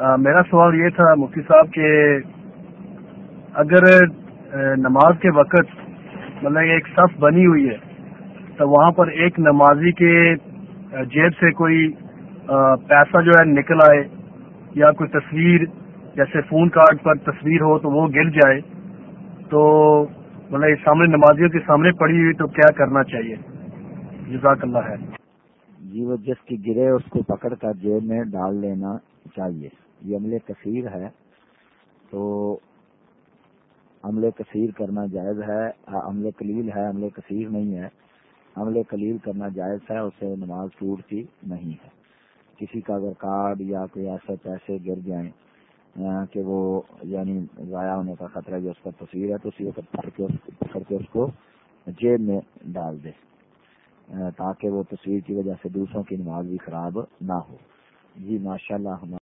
میرا سوال یہ تھا مفتی صاحب کہ اگر نماز کے وقت مطلب ایک صف بنی ہوئی ہے، تو وہاں پر ایک نمازی کے جیب سے کوئی پیسہ جو ہے نکل آئے، یا کوئی تصویر، جیسے فون کارڈ پر تصویر ہو تو وہ گر جائے، تو مطلب سامنے نمازیوں کے سامنے پڑی ہوئی تو کیا کرنا چاہیے؟ جزاک اللہ ہے جی وہ جس کی گرے اس کو پکڑ کر جیب میں ڈال لینا چاہیے۔ یہ عمل کثیر ہے، تو عمل کثیر کرنا جائز ہے عمل کلیل ہے، عمل کثیر نہیں ہے۔ عمل کلیل کرنا جائز ہے، اسے نماز ٹوٹتی نہیں ہے۔ کسی کا اگر کارڈ یا کوئی ایسے پیسے گر جائیں کہ وہ یعنی ضائع ہونے کا خطرہ جو اس کا تصویر ہے تو اسی وقت پکڑ کے اس کو جیب میں ڈال دے تاکہ وہ تصویر کی وجہ سے دوسروں کی نماز بھی خراب نہ ہو۔ جی ماشاء اللہ